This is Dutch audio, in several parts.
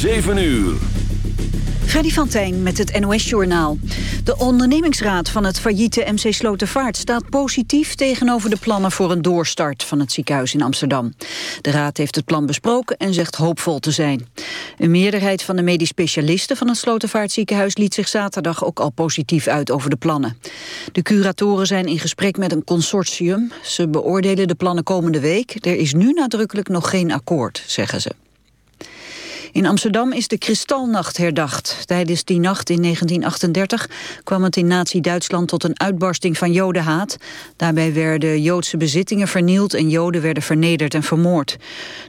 7 uur. Freddy van Tijn met het NOS-journaal. De ondernemingsraad van het failliete MC Slotervaart staat positief tegenover de plannen voor een doorstart van het ziekenhuis in Amsterdam. De raad heeft het plan besproken en zegt hoopvol te zijn. Een meerderheid van de medisch specialisten van het Slotervaartziekenhuis liet zich zaterdag ook al positief uit over de plannen. De curatoren zijn in gesprek met een consortium. Ze beoordelen de plannen komende week. Er is nu nadrukkelijk nog geen akkoord, zeggen ze. In Amsterdam is de Kristalnacht herdacht. Tijdens die nacht in 1938 kwam het in nazi-Duitsland tot een uitbarsting van jodenhaat. Daarbij werden Joodse bezittingen vernield en Joden werden vernederd en vermoord.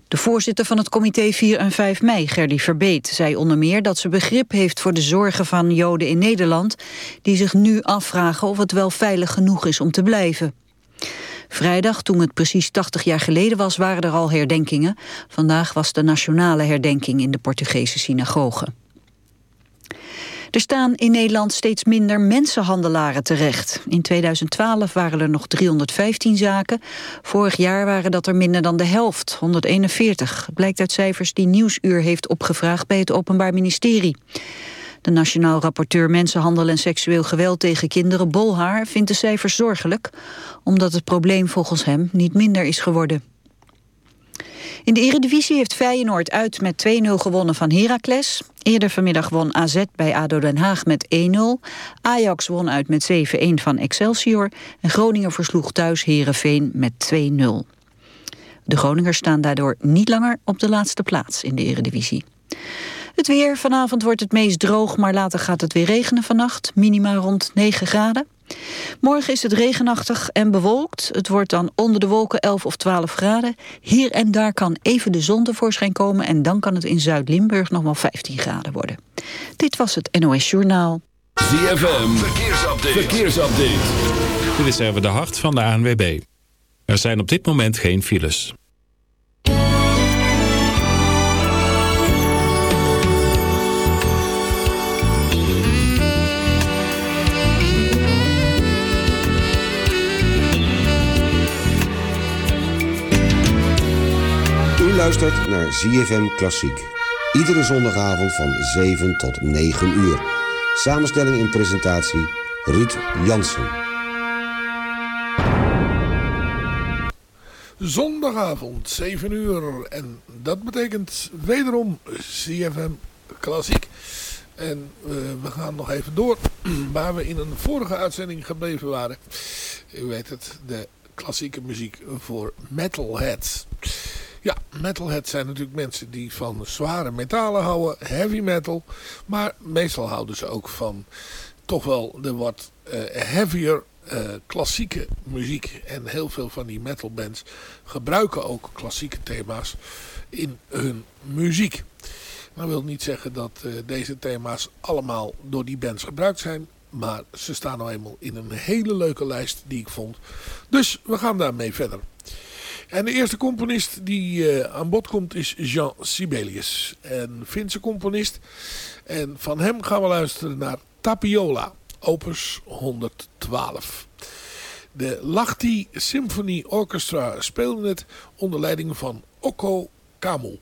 De voorzitter van het comité 4 en 5 mei, Gerdy Verbeet, zei onder meer dat ze begrip heeft voor de zorgen van Joden in Nederland, die zich nu afvragen of het wel veilig genoeg is om te blijven. Vrijdag, toen het precies 80 jaar geleden was, waren er al herdenkingen. Vandaag was de nationale herdenking in de Portugese synagoge. Er staan in Nederland steeds minder mensenhandelaren terecht. In 2012 waren er nog 315 zaken. Vorig jaar waren dat er minder dan de helft, 141. Blijkt uit cijfers die Nieuwsuur heeft opgevraagd bij het Openbaar Ministerie. De nationaal rapporteur Mensenhandel en seksueel geweld tegen kinderen, Bolhaar, vindt de cijfers zorgelijk, omdat het probleem volgens hem niet minder is geworden. In de Eredivisie heeft Feyenoord uit met 2-0 gewonnen van Heracles. Eerder vanmiddag won AZ bij ADO Den Haag met 1-0. Ajax won uit met 7-1 van Excelsior. En Groningen versloeg thuis Herenveen met 2-0. De Groningers staan daardoor niet langer op de laatste plaats in de Eredivisie. Het weer, vanavond wordt het meest droog, maar later gaat het weer regenen vannacht. Minima rond 9 graden. Morgen is het regenachtig en bewolkt. Het wordt dan onder de wolken 11 of 12 graden. Hier en daar kan even de zon tevoorschijn komen... en dan kan het in Zuid-Limburg nog wel 15 graden worden. Dit was het NOS Journaal. ZFM, verkeersupdate. verkeersupdate. Dit is even de hart van de ANWB. Er zijn op dit moment geen files. Luistert naar ZFM Klassiek. Iedere zondagavond van 7 tot 9 uur. Samenstelling en presentatie Ruud Jansen. Zondagavond 7 uur en dat betekent wederom ZFM Klassiek. En uh, we gaan nog even door waar we in een vorige uitzending gebleven waren. U weet het, de klassieke muziek voor metalheads. Ja, metalheads zijn natuurlijk mensen die van zware metalen houden, heavy metal. Maar meestal houden ze ook van toch wel de wat uh, heavier uh, klassieke muziek. En heel veel van die metalbands gebruiken ook klassieke thema's in hun muziek. Dat wil niet zeggen dat uh, deze thema's allemaal door die bands gebruikt zijn. Maar ze staan nou eenmaal in een hele leuke lijst die ik vond. Dus we gaan daarmee verder. En de eerste componist die uh, aan bod komt is Jean Sibelius. Een Finse componist. En van hem gaan we luisteren naar Tapiola, opus 112. De Lahti Symphony Orchestra speelde het onder leiding van Okko Kamel.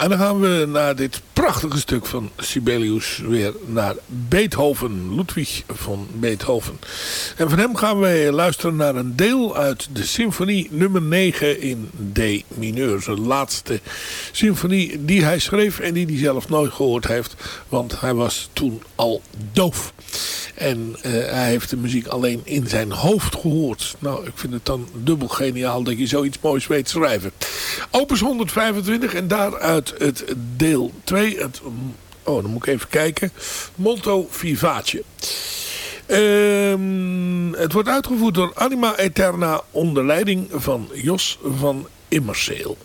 En dan gaan we naar dit prachtige stuk van Sibelius weer naar Beethoven, Ludwig van Beethoven. En van hem gaan wij luisteren naar een deel uit de symfonie nummer 9 in D mineur. Zijn laatste symfonie die hij schreef en die hij zelf nooit gehoord heeft, want hij was toen al doof. En uh, hij heeft de muziek alleen in zijn hoofd gehoord. Nou, ik vind het dan dubbel geniaal dat je zoiets moois weet schrijven. Opus 125 en daaruit het deel 2. Het, oh, dan moet ik even kijken. Molto Vivace. Uh, het wordt uitgevoerd door Anima Eterna onder leiding van Jos van Immerseel.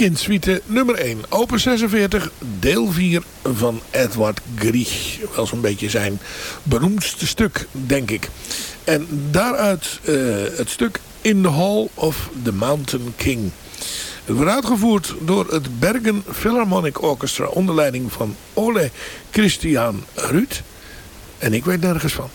Perkins suite nummer 1. Open 46, deel 4 van Edward Grieg. Wel zo'n beetje zijn beroemdste stuk, denk ik. En daaruit uh, het stuk In the Hall of the Mountain King. Het wordt uitgevoerd door het Bergen Philharmonic Orchestra onder leiding van Ole Christian Ruud. En ik weet nergens van.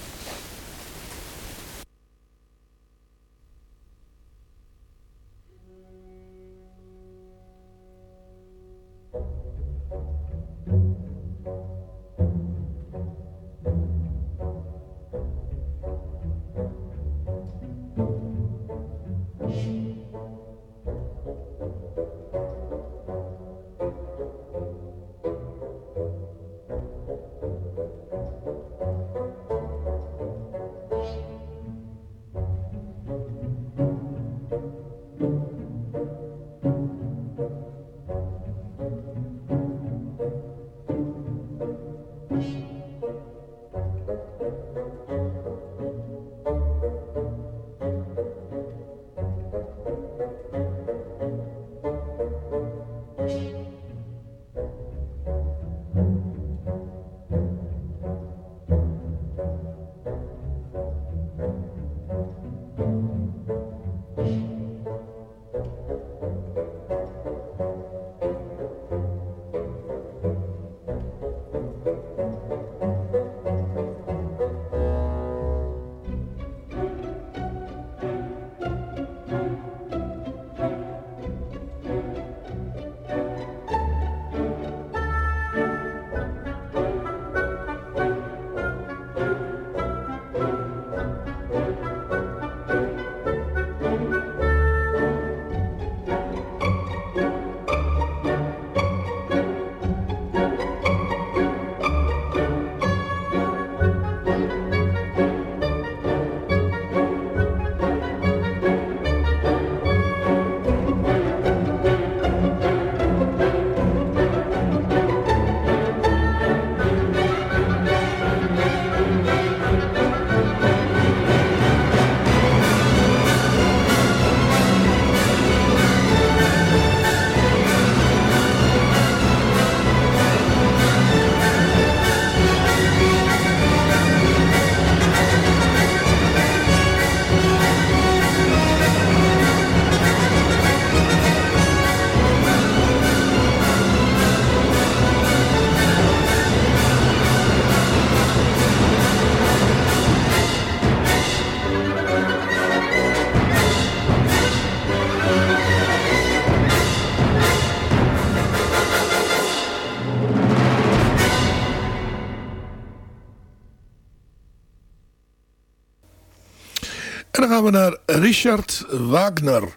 Naar Richard Wagner.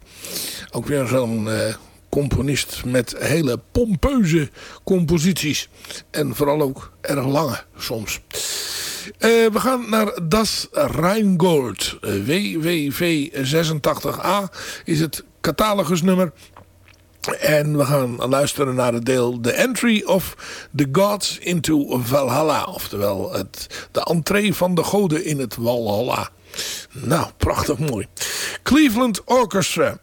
Ook weer zo'n uh, componist met hele pompeuze composities. En vooral ook erg lange soms. Uh, we gaan naar Das Rheingold. WWV86A is het catalogusnummer. En we gaan luisteren naar het deel The Entry of the Gods into Valhalla. Oftewel het, de entree van de goden in het Valhalla. Nou, prachtig mooi. Cleveland Orchestra.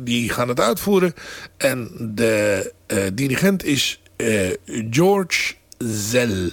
Die gaan het uitvoeren. En de uh, dirigent is uh, George Zell.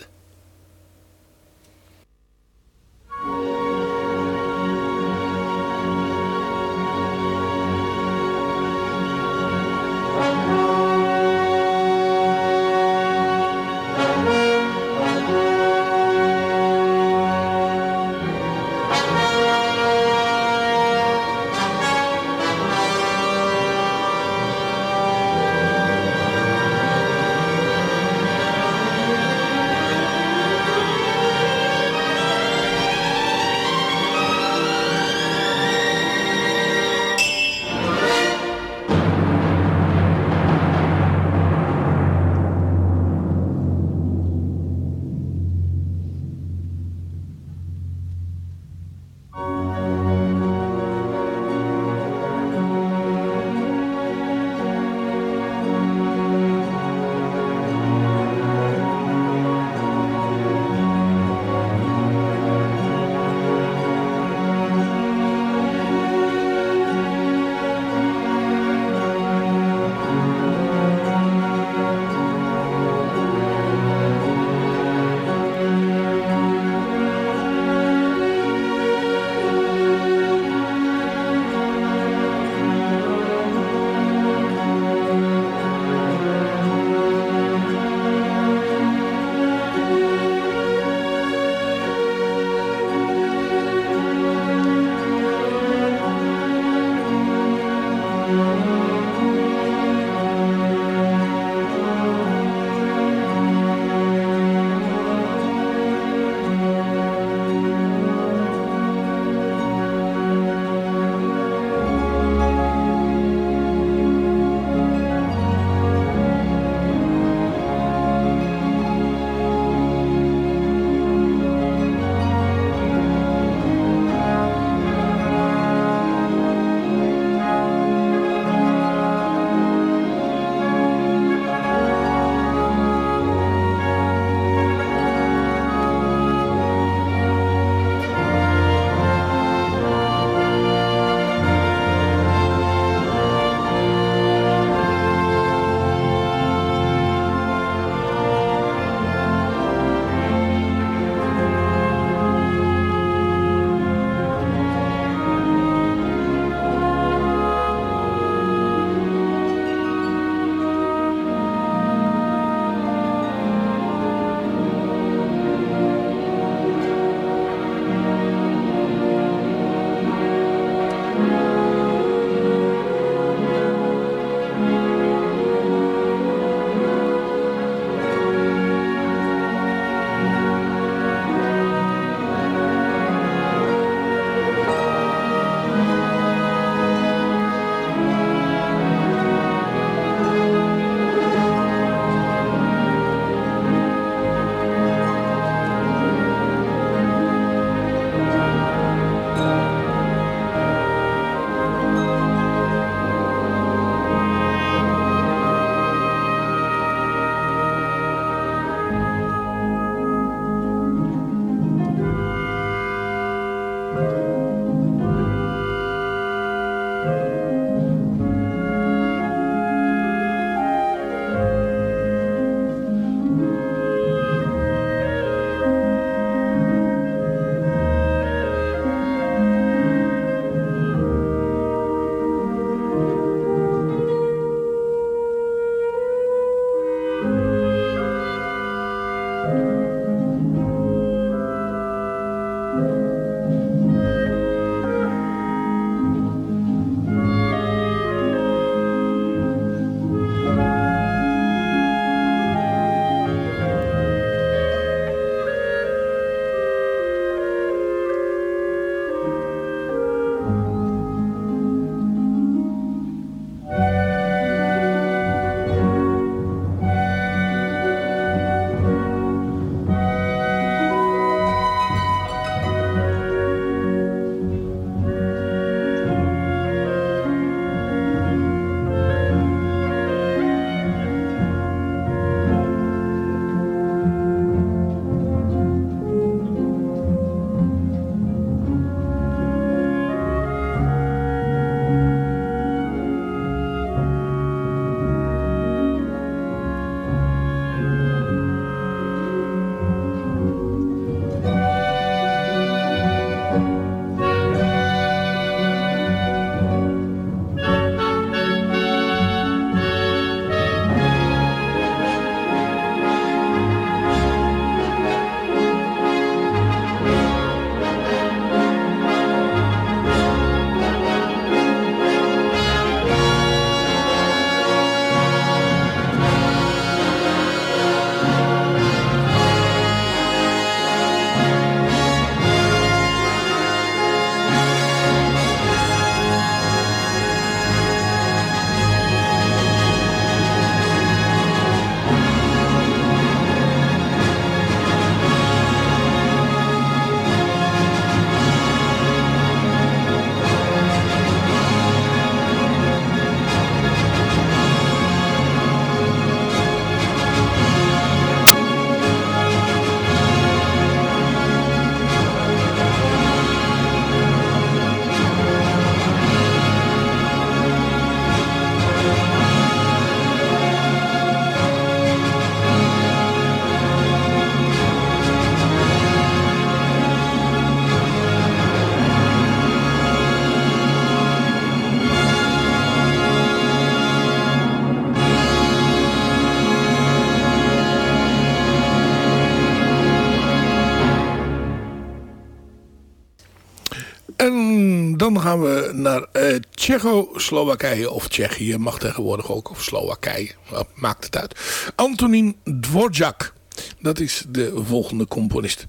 Dan gaan we naar uh, Tsjechoslowakije of Tsjechië, mag tegenwoordig ook, of Slowakije, maakt het uit. Antonin Dvorak, dat is de volgende componist.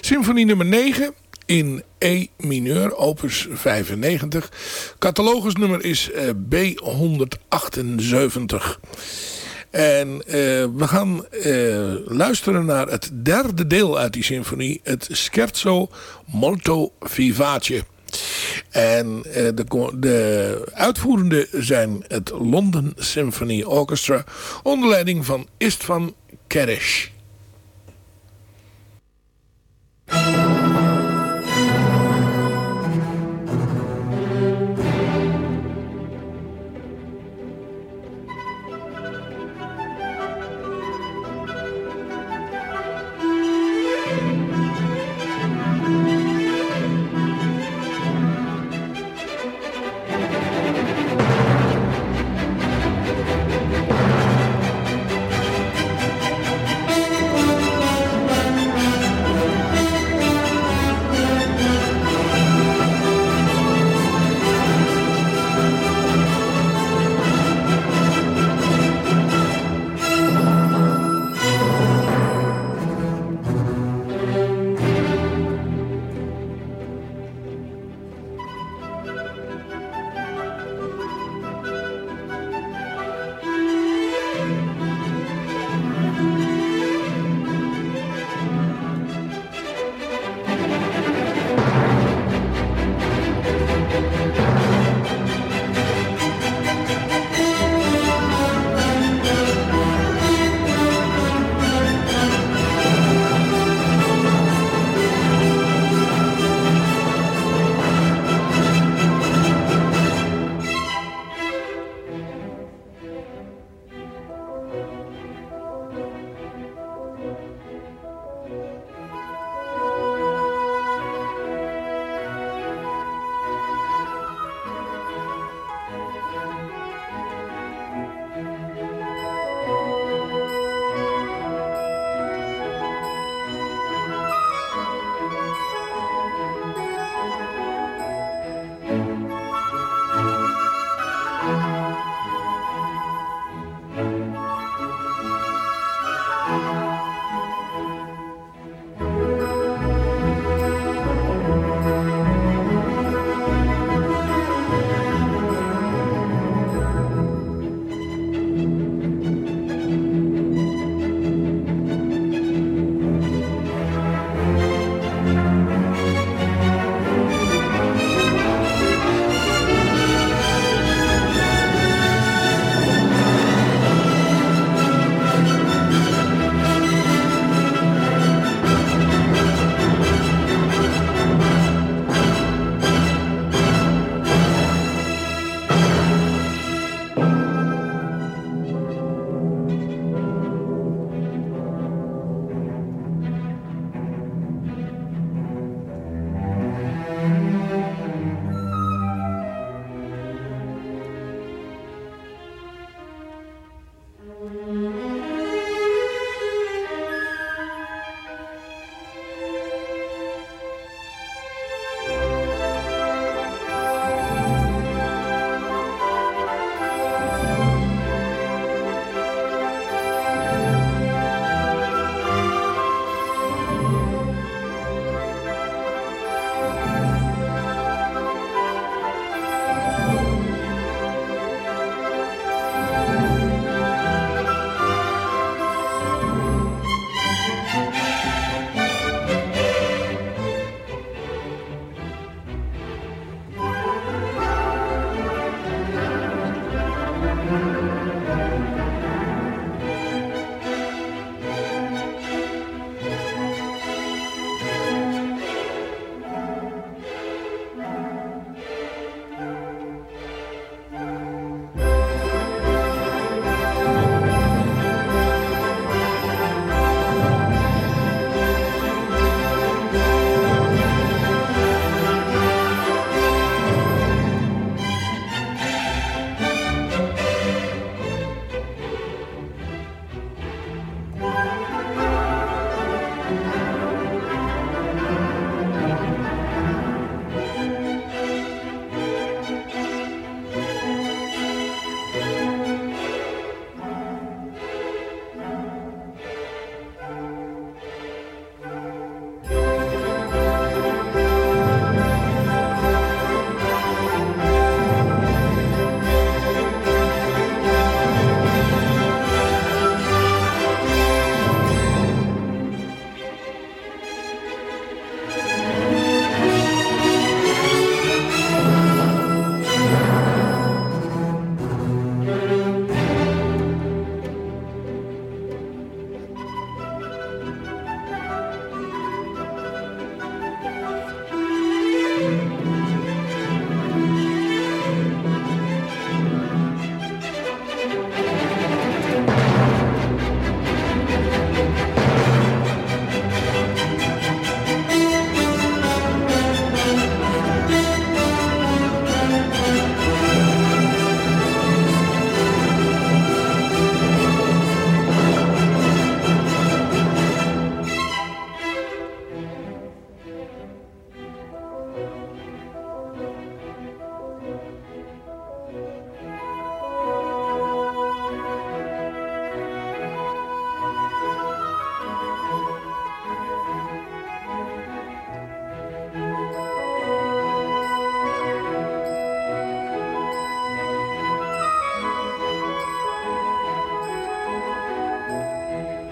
Symfonie nummer 9 in E mineur, opus 95. Catalogusnummer is uh, B178. En uh, we gaan luisteren naar het derde deel uit die symfonie. Het Scherzo Molto Vivace. En uh, de, de uitvoerende zijn het London Symphony Orchestra. Onder leiding van Istvan Keresh.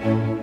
De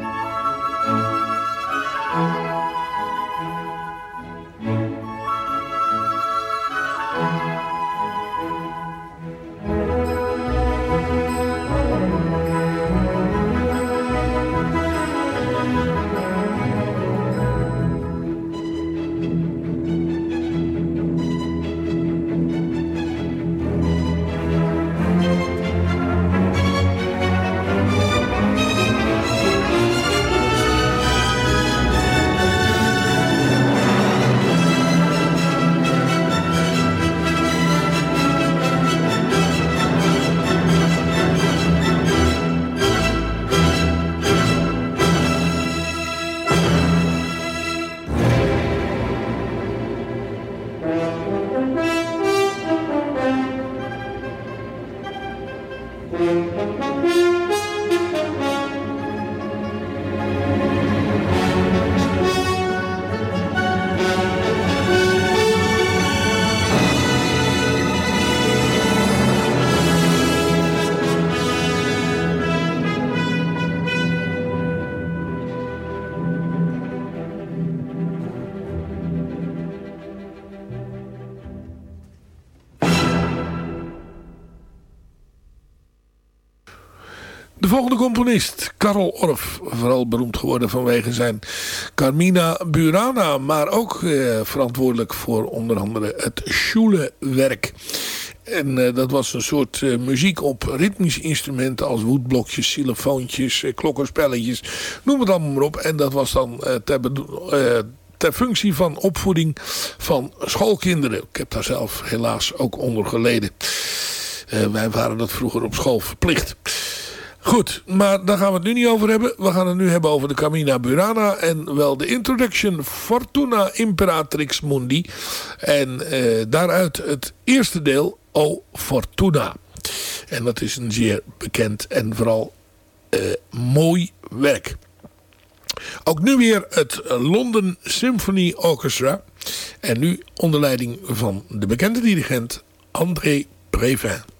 volgende componist, Karel Orff, vooral beroemd geworden vanwege zijn Carmina Burana, maar ook eh, verantwoordelijk voor onder andere het Schule-werk. En uh, dat was een soort uh, muziek op ritmische instrumenten als woodblokjes, xylofoontjes, uh, klokkenspelletjes, noem het allemaal maar op. En dat was dan ter, ter functie van opvoeding van schoolkinderen. Ik heb daar zelf helaas ook onder geleden. wij waren dat vroeger op school verplicht. Goed, maar daar gaan we het nu niet over hebben. We gaan het nu hebben over de Camina Burana. En wel de Introduction Fortuna Imperatrix Mundi. En uh, daaruit het eerste deel, O Fortuna. En dat is een zeer bekend en vooral uh, mooi werk. Ook nu weer het London Symphony Orchestra. En nu onder leiding van de bekende dirigent André Prévin.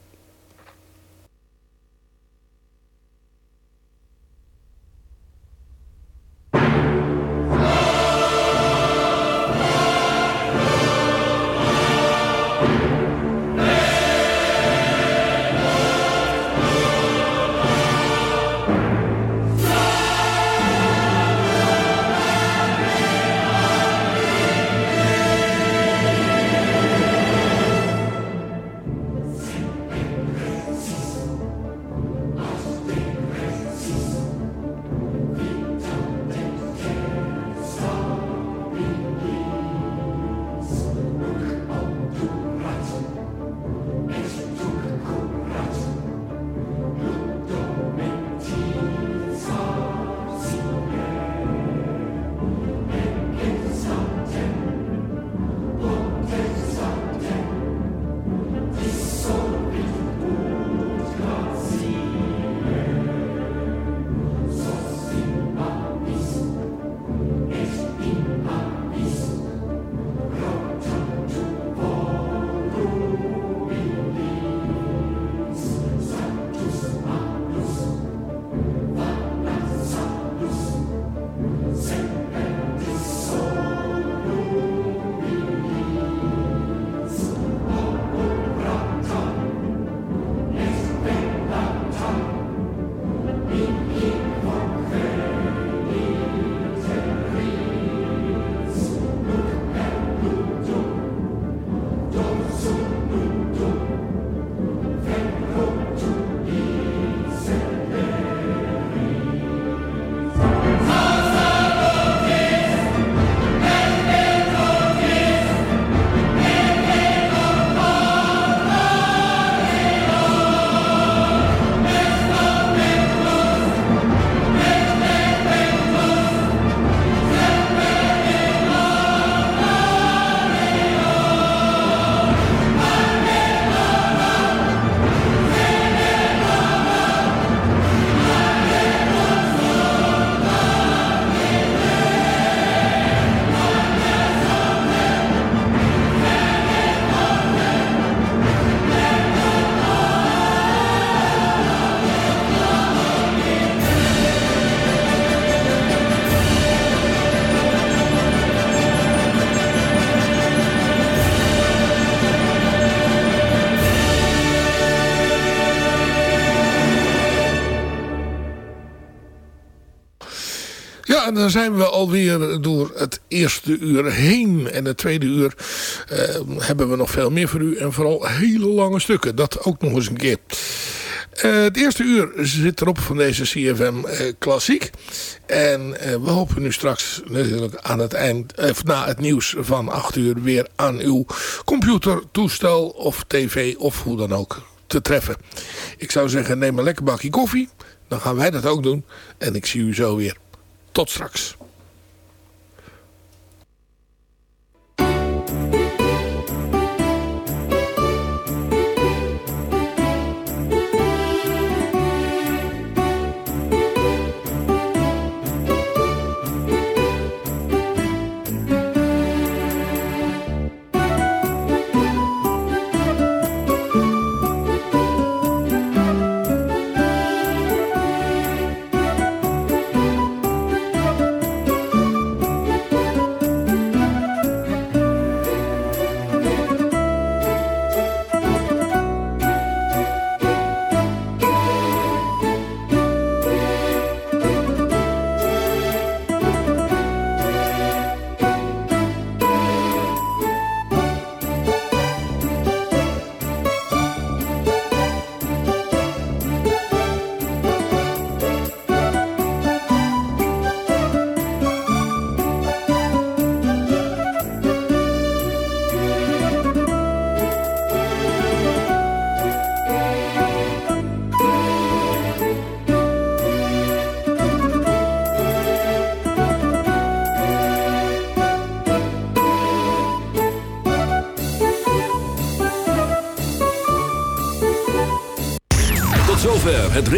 Dan zijn we alweer door het eerste uur heen. En het tweede uur uh, hebben we nog veel meer voor u. En vooral hele lange stukken. Dat ook nog eens een keer. Uh, het eerste uur zit erop van deze CFM uh, Klassiek. En we hopen nu straks natuurlijk aan het eind, of na het nieuws van 8 uur weer aan uw computer, toestel of tv of hoe dan ook te treffen. Ik zou zeggen neem een lekker bakje koffie. Dan gaan wij dat ook doen. En ik zie u zo weer. Tot straks.